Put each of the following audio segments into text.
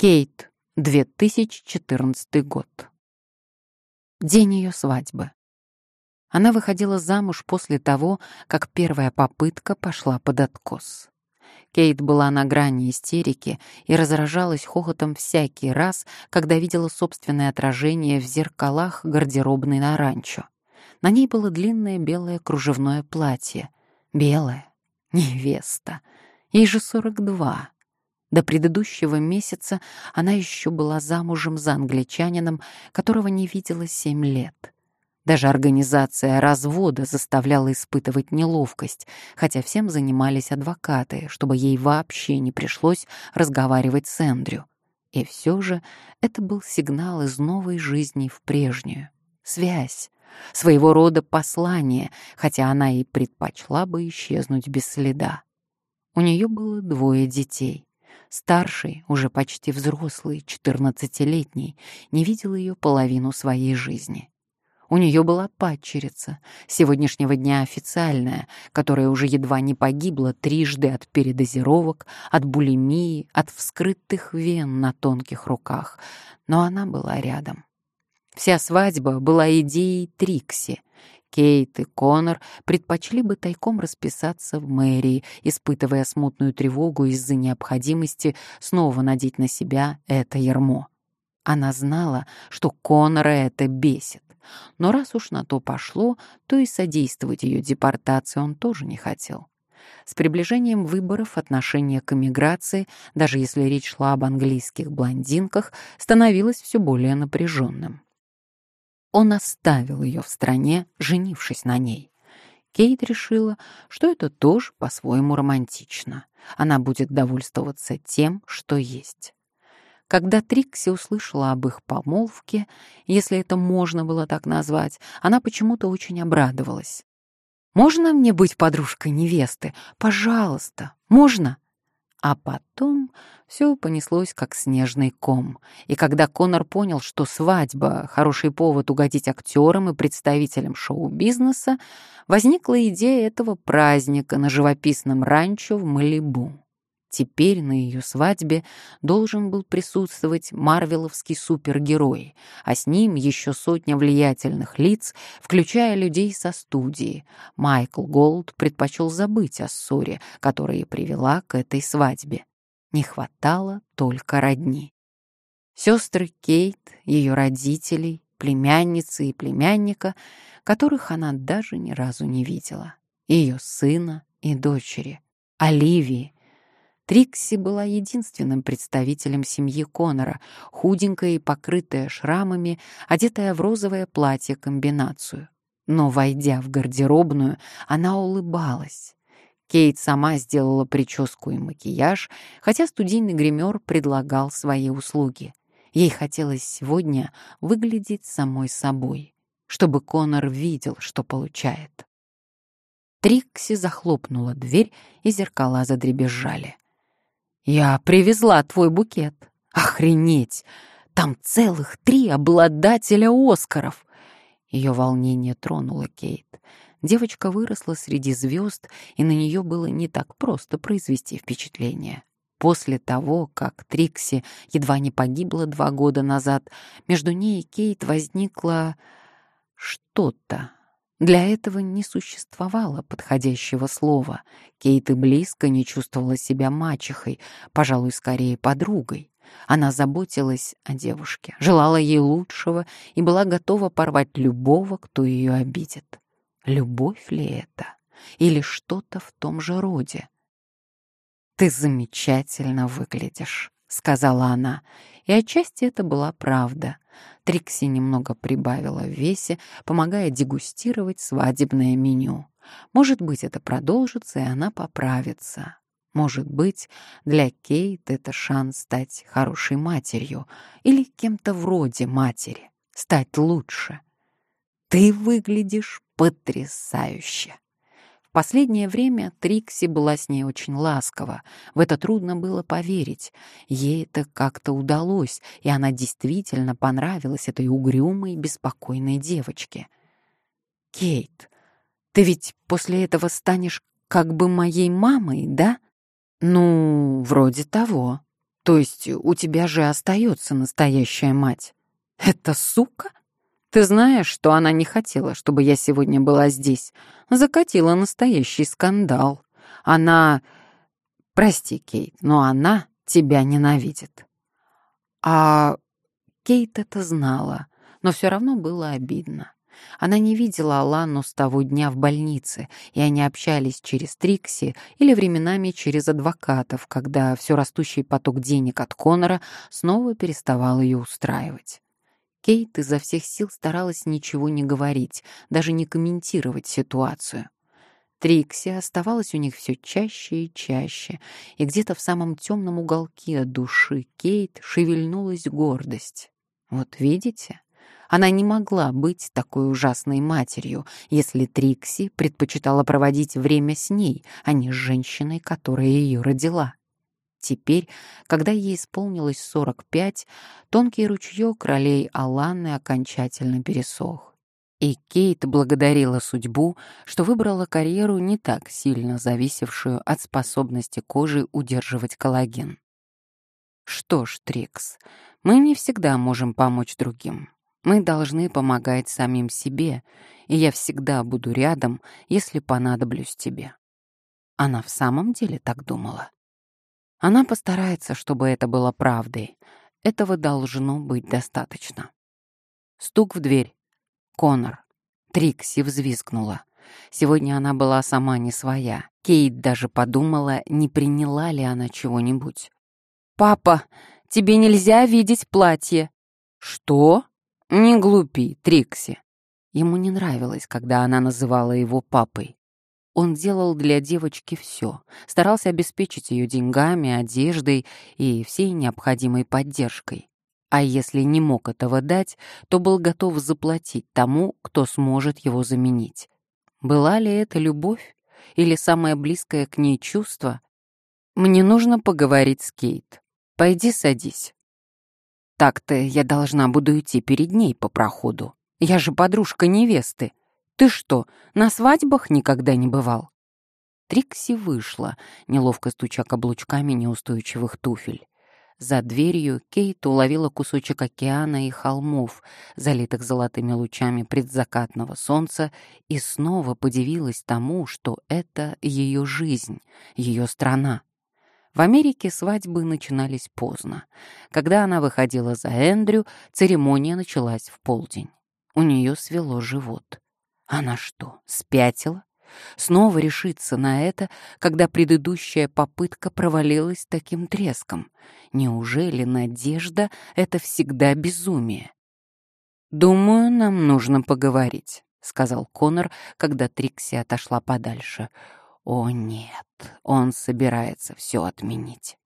Кейт, 2014 год. День ее свадьбы. Она выходила замуж после того, как первая попытка пошла под откос. Кейт была на грани истерики и разражалась хохотом всякий раз, когда видела собственное отражение в зеркалах гардеробной на ранчо. На ней было длинное белое кружевное платье. Белое. Невеста. Ей же 42. До предыдущего месяца она еще была замужем за англичанином, которого не видела семь лет. Даже организация развода заставляла испытывать неловкость, хотя всем занимались адвокаты, чтобы ей вообще не пришлось разговаривать с Эндрю. И все же это был сигнал из новой жизни в прежнюю. Связь, своего рода послание, хотя она и предпочла бы исчезнуть без следа. У нее было двое детей. Старший, уже почти взрослый, четырнадцатилетний, не видел ее половину своей жизни. У нее была падчерица, сегодняшнего дня официальная, которая уже едва не погибла трижды от передозировок, от булимии, от вскрытых вен на тонких руках, но она была рядом. Вся свадьба была идеей Трикси, Кейт и Конор предпочли бы тайком расписаться в мэрии, испытывая смутную тревогу из-за необходимости снова надеть на себя это ермо. Она знала, что Конора это бесит, но раз уж на то пошло, то и содействовать ее депортации он тоже не хотел. С приближением выборов отношение к эмиграции, даже если речь шла об английских блондинках, становилось все более напряженным. Он оставил ее в стране, женившись на ней. Кейт решила, что это тоже по-своему романтично. Она будет довольствоваться тем, что есть. Когда Трикси услышала об их помолвке, если это можно было так назвать, она почему-то очень обрадовалась. «Можно мне быть подружкой невесты? Пожалуйста, можно?» А потом все понеслось как снежный ком. И когда Конор понял, что свадьба — хороший повод угодить актерам и представителям шоу-бизнеса, возникла идея этого праздника на живописном ранчо в Малибу. Теперь на ее свадьбе должен был присутствовать марвеловский супергерой, а с ним еще сотня влиятельных лиц, включая людей со студии. Майкл Голд предпочел забыть о ссоре, которая привела к этой свадьбе. Не хватало только родни. Сестры Кейт, ее родителей, племянницы и племянника, которых она даже ни разу не видела, ее сына и дочери, Оливии, Трикси была единственным представителем семьи Конора, худенькая и покрытая шрамами, одетая в розовое платье-комбинацию. Но, войдя в гардеробную, она улыбалась. Кейт сама сделала прическу и макияж, хотя студийный гример предлагал свои услуги. Ей хотелось сегодня выглядеть самой собой, чтобы Конор видел, что получает. Трикси захлопнула дверь, и зеркала задребезжали. «Я привезла твой букет. Охренеть! Там целых три обладателя Оскаров!» Ее волнение тронуло Кейт. Девочка выросла среди звезд, и на нее было не так просто произвести впечатление. После того, как Трикси едва не погибла два года назад, между ней и Кейт возникло что-то, для этого не существовало подходящего слова. Кейт и близко не чувствовала себя мачехой, пожалуй, скорее подругой. Она заботилась о девушке, желала ей лучшего и была готова порвать любого, кто ее обидит. Любовь ли это? Или что-то в том же роде? «Ты замечательно выглядишь», — сказала она, и отчасти это была правда. Трикси немного прибавила в весе, помогая дегустировать свадебное меню. Может быть, это продолжится, и она поправится. Может быть, для Кейт это шанс стать хорошей матерью или кем-то вроде матери, стать лучше. Ты выглядишь потрясающе. Последнее время Трикси была с ней очень ласкова. В это трудно было поверить. Ей это как-то удалось, и она действительно понравилась этой угрюмой, беспокойной девочке. «Кейт, ты ведь после этого станешь как бы моей мамой, да?» «Ну, вроде того». То есть у тебя же остается настоящая мать. Это сука? Ты знаешь, что она не хотела, чтобы я сегодня была здесь. Закатила настоящий скандал. Она... Прости, Кейт, но она тебя ненавидит. А Кейт это знала, но все равно было обидно. Она не видела Алану с того дня в больнице, и они общались через Трикси или временами через адвокатов, когда все растущий поток денег от Конора снова переставал ее устраивать. Кейт изо всех сил старалась ничего не говорить, даже не комментировать ситуацию. Трикси оставалась у них все чаще и чаще, и где-то в самом темном уголке души Кейт шевельнулась гордость. Вот видите, она не могла быть такой ужасной матерью, если Трикси предпочитала проводить время с ней, а не с женщиной, которая ее родила. Теперь, когда ей исполнилось 45, тонкий ручеек ролей Аланы окончательно пересох. И Кейт благодарила судьбу, что выбрала карьеру, не так сильно зависевшую от способности кожи удерживать коллаген. Что ж, Трикс, мы не всегда можем помочь другим. Мы должны помогать самим себе, и я всегда буду рядом, если понадоблюсь тебе. Она в самом деле так думала. Она постарается, чтобы это было правдой. Этого должно быть достаточно. Стук в дверь. Конор. Трикси взвизгнула. Сегодня она была сама не своя. Кейт даже подумала, не приняла ли она чего-нибудь. «Папа, тебе нельзя видеть платье». «Что?» «Не глупи, Трикси». Ему не нравилось, когда она называла его папой. Он делал для девочки все, старался обеспечить ее деньгами, одеждой и всей необходимой поддержкой. А если не мог этого дать, то был готов заплатить тому, кто сможет его заменить. Была ли это любовь или самое близкое к ней чувство? Мне нужно поговорить с Кейт. Пойди садись. Так-то я должна буду идти перед ней по проходу. Я же подружка невесты. Ты что, на свадьбах никогда не бывал? Трикси вышла, неловко стуча каблучками неустойчивых туфель. За дверью Кейт уловила кусочек океана и холмов, залитых золотыми лучами предзакатного солнца, и снова подивилась тому, что это ее жизнь, ее страна. В Америке свадьбы начинались поздно. Когда она выходила за Эндрю, церемония началась в полдень. У нее свело живот. Она что, спятила? Снова решиться на это, когда предыдущая попытка провалилась таким треском. Неужели надежда — это всегда безумие? «Думаю, нам нужно поговорить», — сказал Конор, когда Трикси отошла подальше. «О, нет, он собирается все отменить».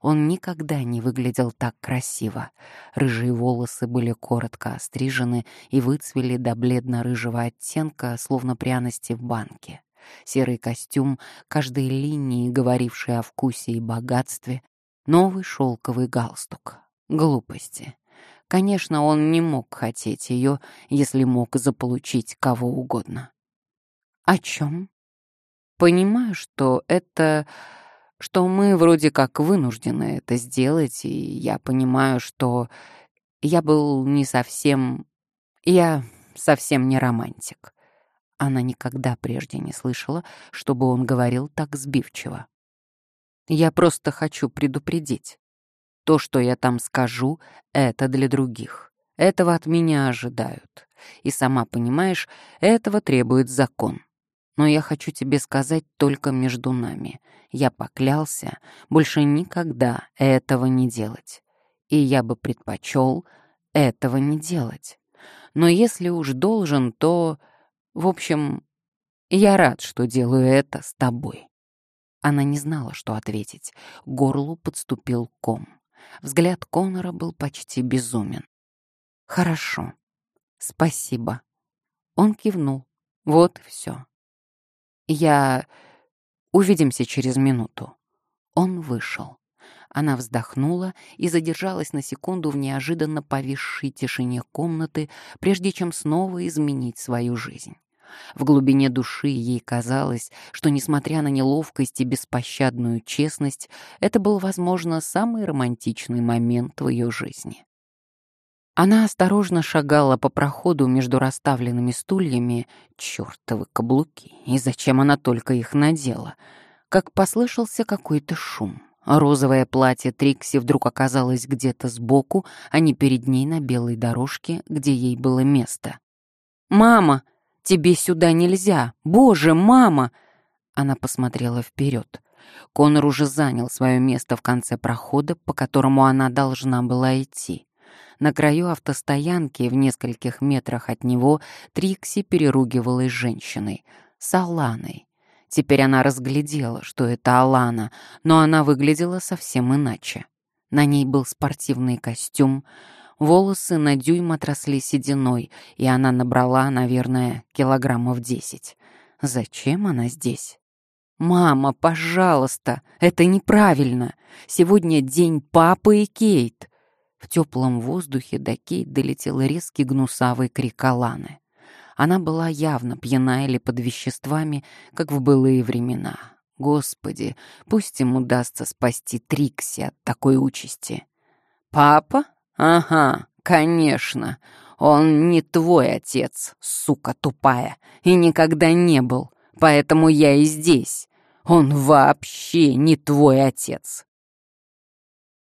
Он никогда не выглядел так красиво. Рыжие волосы были коротко острижены и выцвели до бледно-рыжего оттенка, словно пряности в банке. Серый костюм, каждой линии, говорившей о вкусе и богатстве, новый шелковый галстук. Глупости. Конечно, он не мог хотеть ее, если мог заполучить кого угодно. О чем? Понимаю, что это что мы вроде как вынуждены это сделать, и я понимаю, что я был не совсем... Я совсем не романтик. Она никогда прежде не слышала, чтобы он говорил так сбивчиво. Я просто хочу предупредить. То, что я там скажу, это для других. Этого от меня ожидают. И сама понимаешь, этого требует закон. Но я хочу тебе сказать только между нами. Я поклялся больше никогда этого не делать. И я бы предпочел этого не делать. Но если уж должен, то... В общем, я рад, что делаю это с тобой. Она не знала, что ответить. Горлу подступил ком. Взгляд Конора был почти безумен. «Хорошо. Спасибо». Он кивнул. «Вот все. Я... Увидимся через минуту». Он вышел. Она вздохнула и задержалась на секунду в неожиданно повисшей тишине комнаты, прежде чем снова изменить свою жизнь. В глубине души ей казалось, что, несмотря на неловкость и беспощадную честность, это был, возможно, самый романтичный момент в ее жизни. Она осторожно шагала по проходу между расставленными стульями, чертовы каблуки, и зачем она только их надела, как послышался какой-то шум. Розовое платье Трикси вдруг оказалось где-то сбоку, а не перед ней на белой дорожке, где ей было место. «Мама, тебе сюда нельзя! Боже, мама!» Она посмотрела вперед. Конор уже занял свое место в конце прохода, по которому она должна была идти. На краю автостоянки, в нескольких метрах от него, Трикси переругивалась с женщиной, с Аланой. Теперь она разглядела, что это Алана, но она выглядела совсем иначе. На ней был спортивный костюм, волосы на дюйм отросли сединой, и она набрала, наверное, килограммов десять. Зачем она здесь? «Мама, пожалуйста, это неправильно. Сегодня день папы и Кейт. В теплом воздухе до Кейт долетел резкий гнусавый крик Аланы. Она была явно пьяна или под веществами, как в былые времена. Господи, пусть им удастся спасти Трикси от такой участи. «Папа? Ага, конечно. Он не твой отец, сука тупая, и никогда не был, поэтому я и здесь. Он вообще не твой отец.